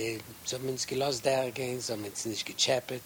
Äh, so haben wir uns gelost da gehen, so haben wir uns